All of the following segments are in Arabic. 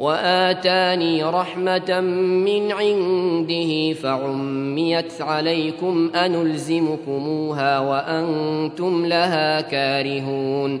وآتاني رحمة من عنده فعميت عليكم أنلزمكموها وأنتم لها كارهون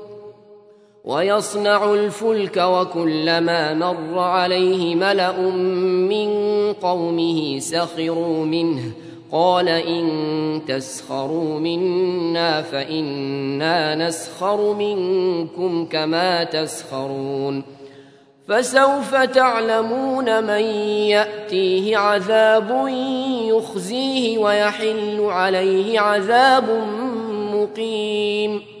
ويصنع الفلك وكلما مر عليه ملأ من قومه سخروا منه. قال إن تسخروا منا فإنا نسخر منكم كما تسخرون. فسوف تعلمون من يأتيه عذاب يخزيه ويحل عليه عذاب مقيم.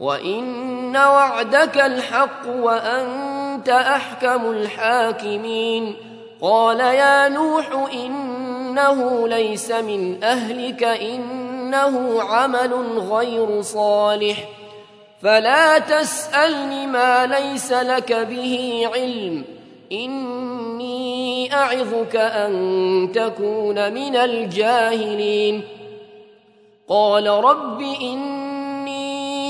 وإن وعدك الحق وأنت أحكم الحاكمين. قال يا نوح إنه ليس من أهلك إنه عمل غير صالح. فلا تسألني ما ليس لك به علم. إني أعظك أن تكون من الجاهلين. قال رب إني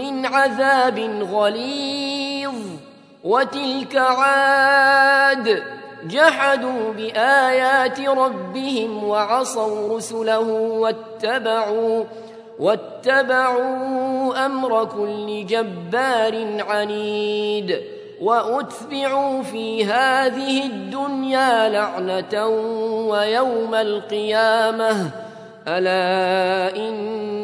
من عذاب غليظ. وتلك عاد جحدوا بآيات ربهم وعصوا رسله واتبعوا واتبعوا أمر كل جبار عنيد. وأتبعوا في هذه الدنيا لعنة ويوم القيامة. ألا إن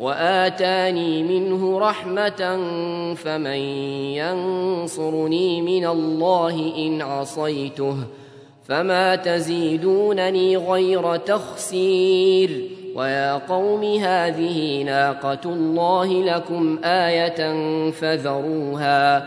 وآتاني منه رحمة فمن ينصرني من الله إن عصيته فما تزيدونني غير تخسير ويا قوم هذه ناقة الله لكم آية فذروها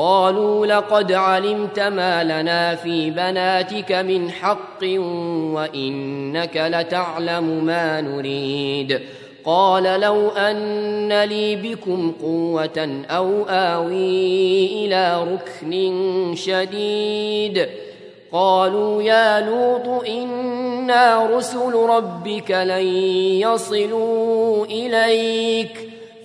قالوا لقد علمت ما لنا في بناتك من حق وإنك لتعلم ما نريد. قال لو أن لي بكم قوة أو آوي إلى ركن شديد. قالوا يا لوط إنا رسل ربك لن يصلوا إليك.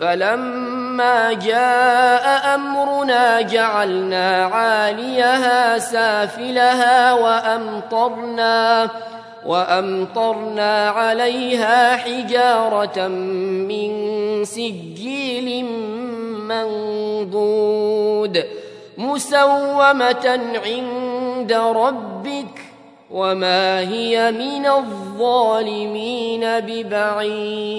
فلما جاء أمرنا جعلنا عاليها سافلها وأمطرنا وأمطرنا عليها حجارة من سجيل منضود مسومة عند ربك وما هي من الظالمين ببعيد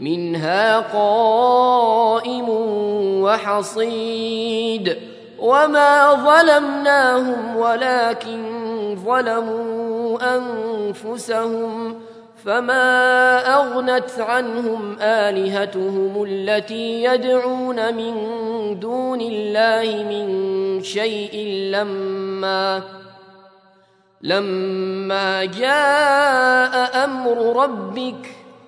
منها قائم وحصيد وما ظلمناهم ولكن ظلموا أنفسهم فما أغنت عنهم آلهتهم التي يدعون من دون الله من شيء لما لما جاء أمر ربك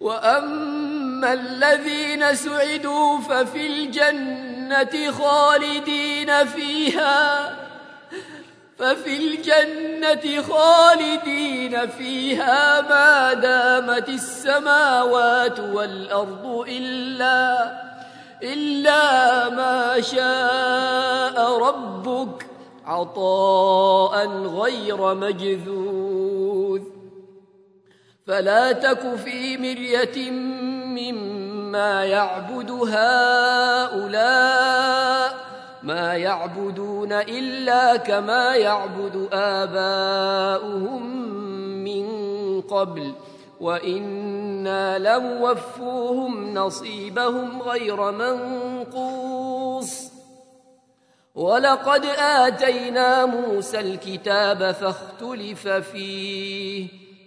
وأما الذين سعدوا ففي الجنة خالدين فيها ففي الجنة خالدين فيها ما دامت السماوات والأرض إلا إلا ما شاء ربك عطاء غير مجذوذ فلا تك في مرية مما يعبد هؤلاء ما يعبدون إلا كما يعبد آباؤهم من قبل وإنا لموفوهم نصيبهم غير منقوص ولقد آتينا موسى الكتاب فاختلف فيه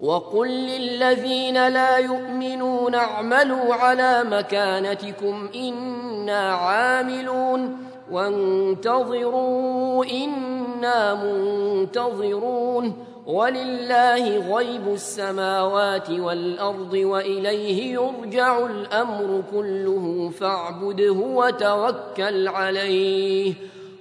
وقل للذين لا يؤمنون اعملوا على مكانتكم إنا عاملون وانتظروا إنا منتظرون ولله غيب السماوات والأرض وإليه يرجع الأمر كله فاعبده وتوكل عليه